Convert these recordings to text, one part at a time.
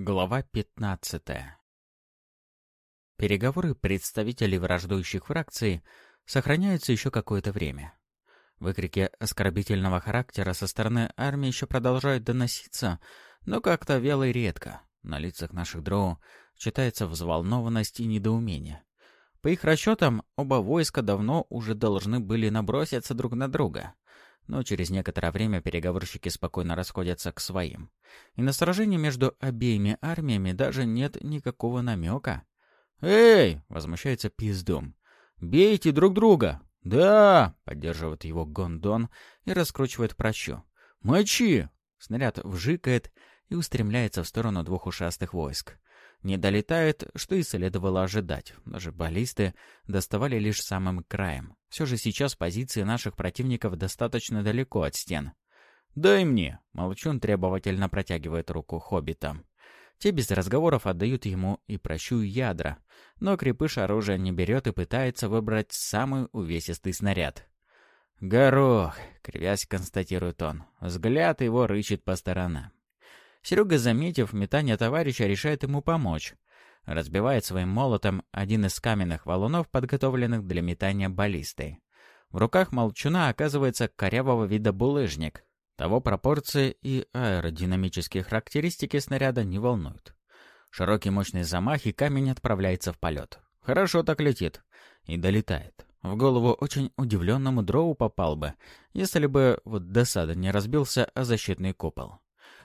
Глава 15 Переговоры представителей враждующих фракций сохраняются еще какое-то время. Выкрики оскорбительного характера со стороны армии еще продолжают доноситься, но как-то вело и редко. На лицах наших дроу читается взволнованность и недоумение. По их расчетам, оба войска давно уже должны были наброситься друг на друга — но через некоторое время переговорщики спокойно расходятся к своим. И на сражении между обеими армиями даже нет никакого намека. «Эй!» — возмущается пиздом. «Бейте друг друга!» «Да!» — поддерживает его Гондон и раскручивает прощу. «Мочи!» — снаряд вжикает и устремляется в сторону двух ушастых войск. Не долетает, что и следовало ожидать. Даже баллисты доставали лишь самым краем. Все же сейчас позиции наших противников достаточно далеко от стен. «Дай мне!» — Молчун требовательно протягивает руку хоббитам. Те без разговоров отдают ему и прощу ядра, но крепыш оружие не берет и пытается выбрать самый увесистый снаряд. «Горох!» — кривясь констатирует он. Взгляд его рычит по сторонам. Серега, заметив метание товарища, решает ему помочь. Разбивает своим молотом один из каменных валунов, подготовленных для метания баллистой. В руках молчуна оказывается корявого вида булыжник. Того пропорции и аэродинамические характеристики снаряда не волнуют. Широкий мощный замах, и камень отправляется в полет. Хорошо так летит. И долетает. В голову очень удивленному дроу попал бы, если бы вот досада не разбился о защитный купол.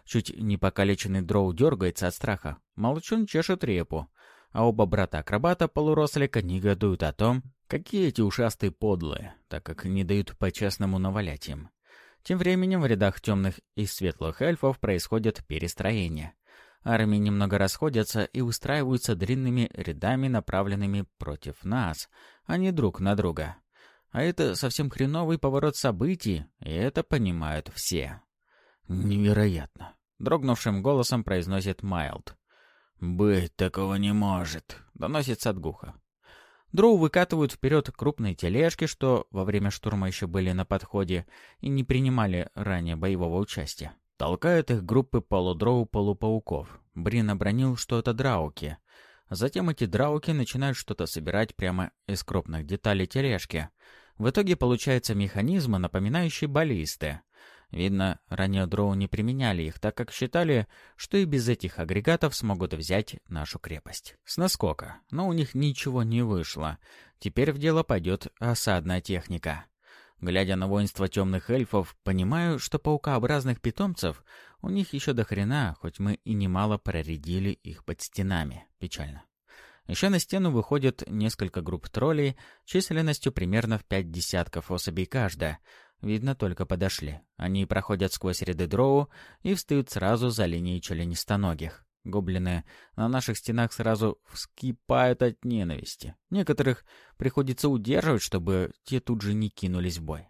Чуть не покалеченный дроу дергается от страха. Молчун чешет репу. А оба брата-акробата полурослика негодуют о том, какие эти ушастые подлые, так как не дают по-честному навалять им. Тем временем в рядах темных и светлых эльфов происходит перестроение. Армии немного расходятся и устраиваются длинными рядами, направленными против нас, а не друг на друга. А это совсем хреновый поворот событий, и это понимают все. «Невероятно!» — дрогнувшим голосом произносит Майлд. «Быть такого не может!» — доносится от гуха. Дроу выкатывают вперед крупные тележки, что во время штурма еще были на подходе и не принимали ранее боевого участия. Толкают их группы полудроу-полупауков. Брин обронил, что это драуки. Затем эти драуки начинают что-то собирать прямо из крупных деталей тележки. В итоге получаются механизмы, напоминающие баллисты. Видно, ранее дроу не применяли их, так как считали, что и без этих агрегатов смогут взять нашу крепость. С наскока. Но у них ничего не вышло. Теперь в дело пойдет осадная техника. Глядя на воинство темных эльфов, понимаю, что паукообразных питомцев у них еще до хрена, хоть мы и немало проредили их под стенами. Печально. Еще на стену выходят несколько групп троллей, численностью примерно в пять десятков особей каждая, Видно, только подошли. Они проходят сквозь ряды дроу и встают сразу за линией членистоногих. Гоблины на наших стенах сразу вскипают от ненависти. Некоторых приходится удерживать, чтобы те тут же не кинулись в бой.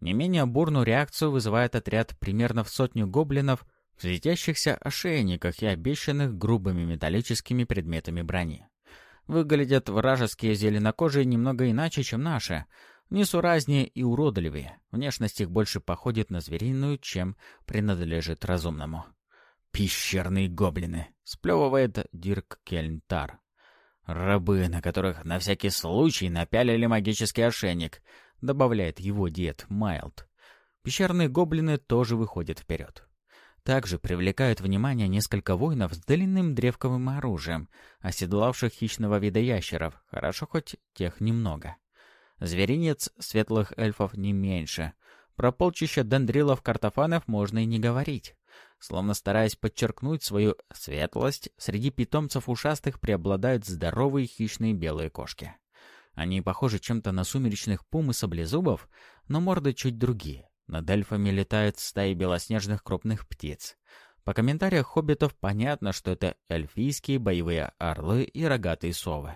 Не менее бурную реакцию вызывает отряд примерно в сотню гоблинов в светящихся ошейниках и обещанных грубыми металлическими предметами брони. Выглядят вражеские зеленокожие немного иначе, чем наши, Несуразнее и уродливее. Внешность их больше походит на звериную, чем принадлежит разумному. «Пещерные гоблины», — сплевывает Дирк Кельнтар. «Рабы, на которых на всякий случай напялили магический ошейник», — добавляет его дед Майлд. Пещерные гоблины тоже выходят вперед. Также привлекают внимание несколько воинов с длинным древковым оружием, оседлавших хищного вида ящеров, хорошо хоть тех немного. Зверинец светлых эльфов не меньше. Про полчища дендрилов-картофанов можно и не говорить. Словно стараясь подчеркнуть свою светлость, среди питомцев ушастых преобладают здоровые хищные белые кошки. Они похожи чем-то на сумеречных пум и саблезубов, но морды чуть другие. Над эльфами летают стаи белоснежных крупных птиц. По комментариям хоббитов понятно, что это эльфийские боевые орлы и рогатые совы.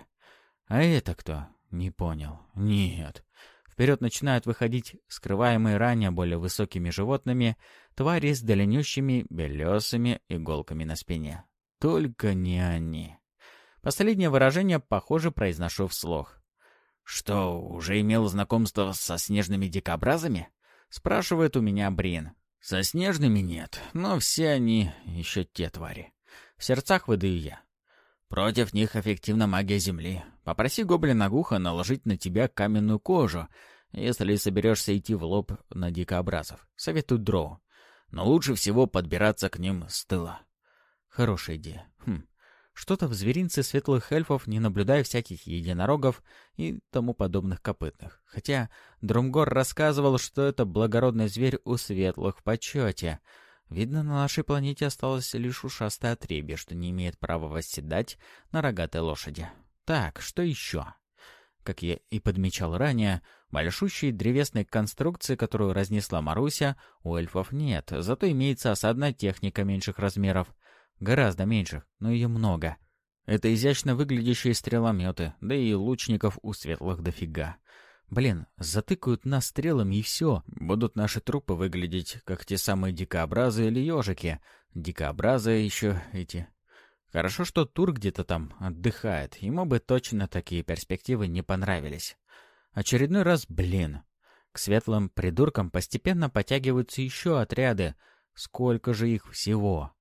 А это кто? Не понял. Нет. Вперед начинают выходить скрываемые ранее более высокими животными твари с длиннющими белесыми иголками на спине. Только не они. Последнее выражение, похоже, произношу вслух. «Что, уже имел знакомство со снежными дикобразами?» — спрашивает у меня Брин. «Со снежными нет, но все они еще те твари. В сердцах выдаю я. Против них эффективна магия Земли. Попроси гоблина Гуха наложить на тебя каменную кожу, если соберешься идти в лоб на дикообразов. Советую дроу. Но лучше всего подбираться к ним с тыла. Хорошая идея. Хм. Что-то в зверинце светлых эльфов, не наблюдая всяких единорогов и тому подобных копытных. Хотя Друмгор рассказывал, что это благородный зверь у светлых в почете — Видно, на нашей планете осталось лишь ушастое отребье, что не имеет права восседать на рогатой лошади. Так, что еще? Как я и подмечал ранее, большущей древесной конструкции, которую разнесла Маруся, у эльфов нет, зато имеется осадная техника меньших размеров. Гораздо меньших, но ее много. Это изящно выглядящие стрелометы, да и лучников у светлых дофига. Блин, затыкают нас стрелами и все. Будут наши трупы выглядеть, как те самые дикообразы или ежики. Дикообразы еще эти. Хорошо, что Тур где-то там отдыхает. Ему бы точно такие перспективы не понравились. Очередной раз, блин. К светлым придуркам постепенно подтягиваются еще отряды. Сколько же их всего?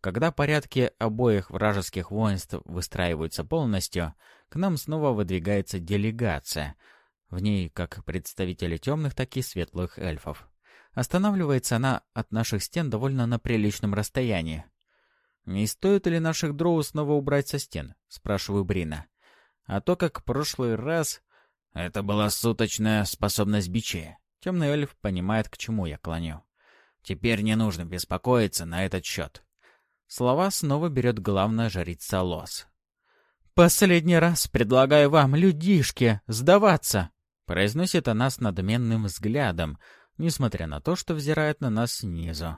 Когда порядки обоих вражеских воинств выстраиваются полностью, к нам снова выдвигается делегация — в ней как представители темных, так и светлых эльфов. Останавливается она от наших стен довольно на приличном расстоянии. «Не стоит ли наших дроу снова убрать со стен?» — спрашиваю Брина. А то, как в прошлый раз... Это была суточная способность бичей. Темный эльф понимает, к чему я клоню. Теперь не нужно беспокоиться на этот счет. Слова снова берет главная жрица Лос. «Последний раз предлагаю вам, людишки, сдаваться!» Произносит она с надменным взглядом, несмотря на то, что взирает на нас снизу.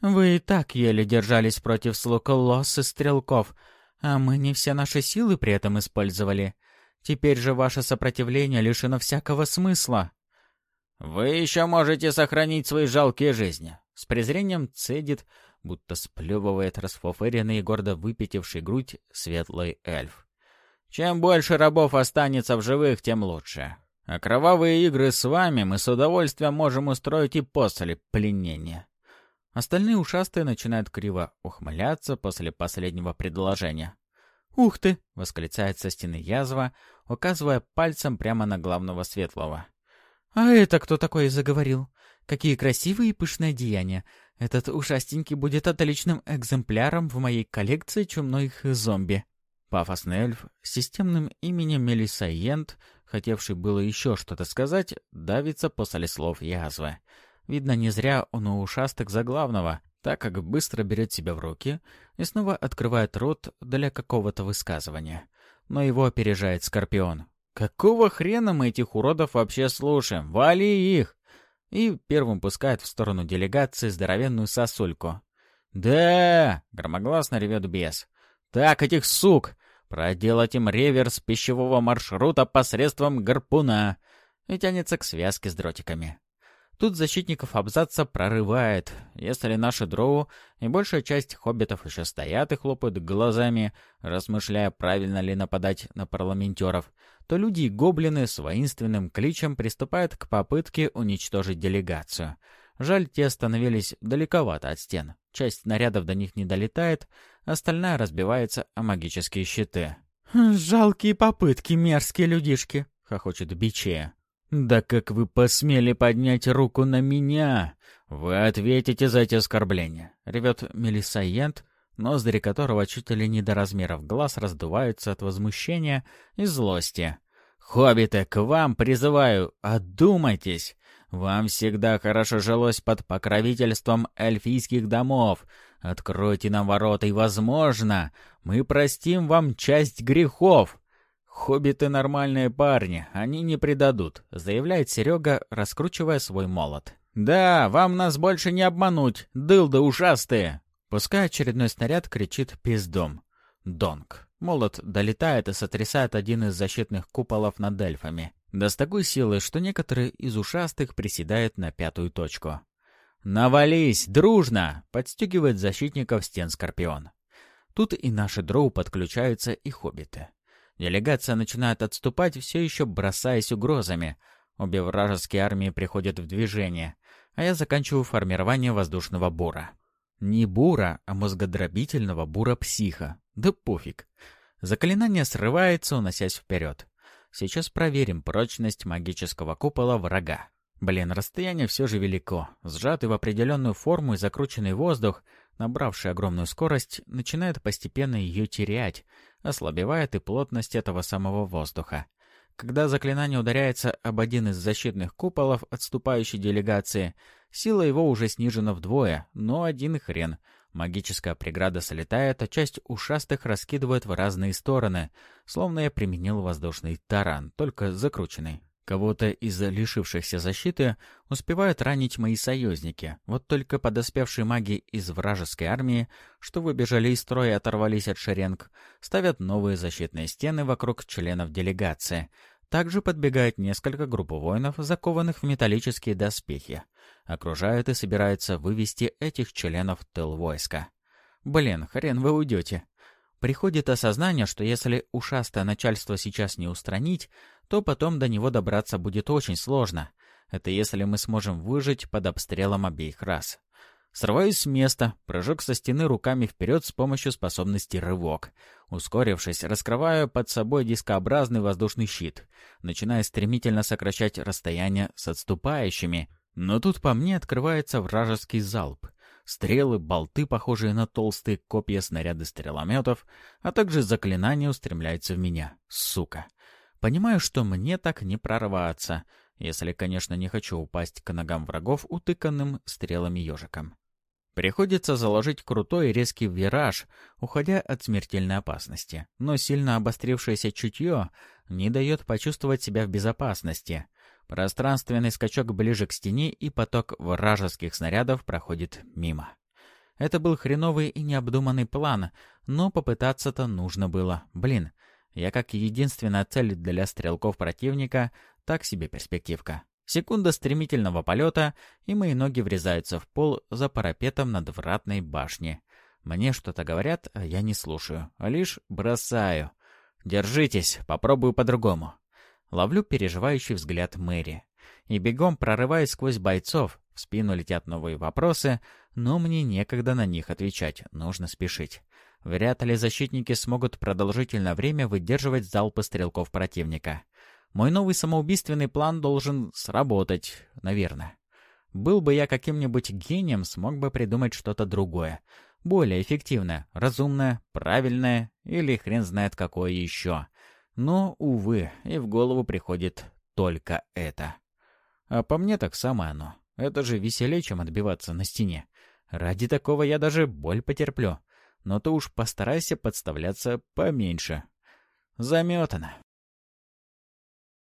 «Вы и так еле держались против слуг лос и стрелков, а мы не все наши силы при этом использовали. Теперь же ваше сопротивление лишено всякого смысла». «Вы еще можете сохранить свои жалкие жизни», — с презрением цедит, будто сплевывает расфофыренный и гордо выпятивший грудь светлый эльф. «Чем больше рабов останется в живых, тем лучше. А кровавые игры с вами мы с удовольствием можем устроить и после пленения. Остальные ушастые начинают криво ухмыляться после последнего предложения. «Ух ты!» — восклицает со стены язва, указывая пальцем прямо на главного светлого. «А это кто такой заговорил? Какие красивые и пышные деяния! Этот ушастенький будет отличным экземпляром в моей коллекции чумных зомби!» Пафосный эльф с системным именем Мелисаент хотевший было еще что-то сказать, давится после слов язвы. Видно, не зря он у ушасток за главного, так как быстро берет себя в руки и снова открывает рот для какого-то высказывания. Но его опережает Скорпион. «Какого хрена мы этих уродов вообще слушаем? Вали их!» И первым пускает в сторону делегации здоровенную сосульку. «Да!» — громогласно ревет бес. «Так, этих сук! проделать им реверс пищевого маршрута посредством гарпуна и тянется к связке с дротиками. Тут защитников абзаца прорывает. Если наши дроу и большая часть хоббитов еще стоят и хлопают глазами, размышляя, правильно ли нападать на парламентеров, то люди и гоблины с воинственным кличем приступают к попытке уничтожить делегацию. Жаль, те остановились далековато от стен. Часть нарядов до них не долетает, остальная разбивается о магические щиты. «Жалкие попытки, мерзкие людишки!» — хохочет Биче. «Да как вы посмели поднять руку на меня? Вы ответите за эти оскорбления!» — ревет Мелисаент, ноздри которого чуть ли не до размеров глаз раздуваются от возмущения и злости. «Хоббиты, к вам призываю, одумайтесь! Вам всегда хорошо жилось под покровительством эльфийских домов. Откройте нам ворота, и, возможно, мы простим вам часть грехов. Хоббиты нормальные парни, они не предадут, заявляет Серега, раскручивая свой молот. Да, вам нас больше не обмануть, дылды ужастые. Пускай очередной снаряд кричит пиздом. Донг. Молот долетает и сотрясает один из защитных куполов над эльфами. Да с такой силой, что некоторые из ушастых приседают на пятую точку. «Навались! Дружно!» — подстегивает защитников стен Скорпион. Тут и наши дроу подключаются, и хоббиты. Делегация начинает отступать, все еще бросаясь угрозами. Обе вражеские армии приходят в движение, а я заканчиваю формирование воздушного бура. Не бура, а мозгодробительного бура-психа. Да пофиг. Заклинание срывается, уносясь вперед. Сейчас проверим прочность магического купола врага. Блин, расстояние все же велико. Сжатый в определенную форму и закрученный воздух, набравший огромную скорость, начинает постепенно ее терять, ослабевает и плотность этого самого воздуха. Когда заклинание ударяется об один из защитных куполов отступающей делегации, сила его уже снижена вдвое, но один хрен. Магическая преграда слетает, а часть ушастых раскидывает в разные стороны, словно я применил воздушный таран, только закрученный. Кого-то из лишившихся защиты успевают ранить мои союзники. Вот только подоспевшие маги из вражеской армии, что выбежали из строя и оторвались от шеренг, ставят новые защитные стены вокруг членов делегации. Также подбегает несколько групп воинов, закованных в металлические доспехи. Окружают и собираются вывести этих членов в тыл войска. Блин, хрен вы уйдете. Приходит осознание, что если ушастое начальство сейчас не устранить, то потом до него добраться будет очень сложно. Это если мы сможем выжить под обстрелом обеих рас. Срываюсь с места, прыжок со стены руками вперед с помощью способности рывок. Ускорившись, раскрываю под собой дискообразный воздушный щит, начиная стремительно сокращать расстояние с отступающими. Но тут по мне открывается вражеский залп. Стрелы, болты, похожие на толстые копья снаряды стрелометов, а также заклинания устремляются в меня. Сука. Понимаю, что мне так не прорваться, если, конечно, не хочу упасть к ногам врагов утыканным стрелами ежиком. Приходится заложить крутой и резкий вираж, уходя от смертельной опасности. Но сильно обострившееся чутье не дает почувствовать себя в безопасности. Пространственный скачок ближе к стене и поток вражеских снарядов проходит мимо. Это был хреновый и необдуманный план, но попытаться-то нужно было. Блин, я как единственная цель для стрелков противника, так себе перспективка. Секунда стремительного полета, и мои ноги врезаются в пол за парапетом над вратной башни. Мне что-то говорят, а я не слушаю, а лишь бросаю. «Держитесь, попробую по-другому». Ловлю переживающий взгляд Мэри. И бегом прорываюсь сквозь бойцов. В спину летят новые вопросы, но мне некогда на них отвечать, нужно спешить. Вряд ли защитники смогут продолжительное время выдерживать залпы стрелков противника. Мой новый самоубийственный план должен сработать, наверное. Был бы я каким-нибудь гением, смог бы придумать что-то другое. Более эффективное, разумное, правильное или хрен знает какое еще. Но, увы, и в голову приходит только это. А по мне так самое оно. Это же веселее, чем отбиваться на стене. Ради такого я даже боль потерплю но ты уж постарайся подставляться поменьше. Заметано.